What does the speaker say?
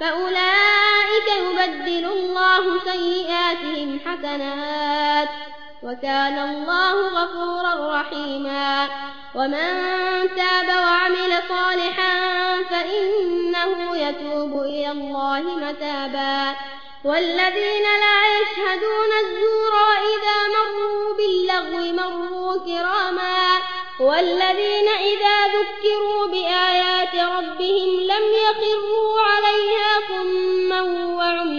فأولئك يبدل الله سيئاتهم حسنات وكان الله غفورا رحيما ومن تاب وعمل صالحا فإنه يتوب إلى الله متابا والذين لا يشهدون الزور وإذا مروا باللغو مروا كراما والذين إذا ذكروا بآيات ربهم لم ثما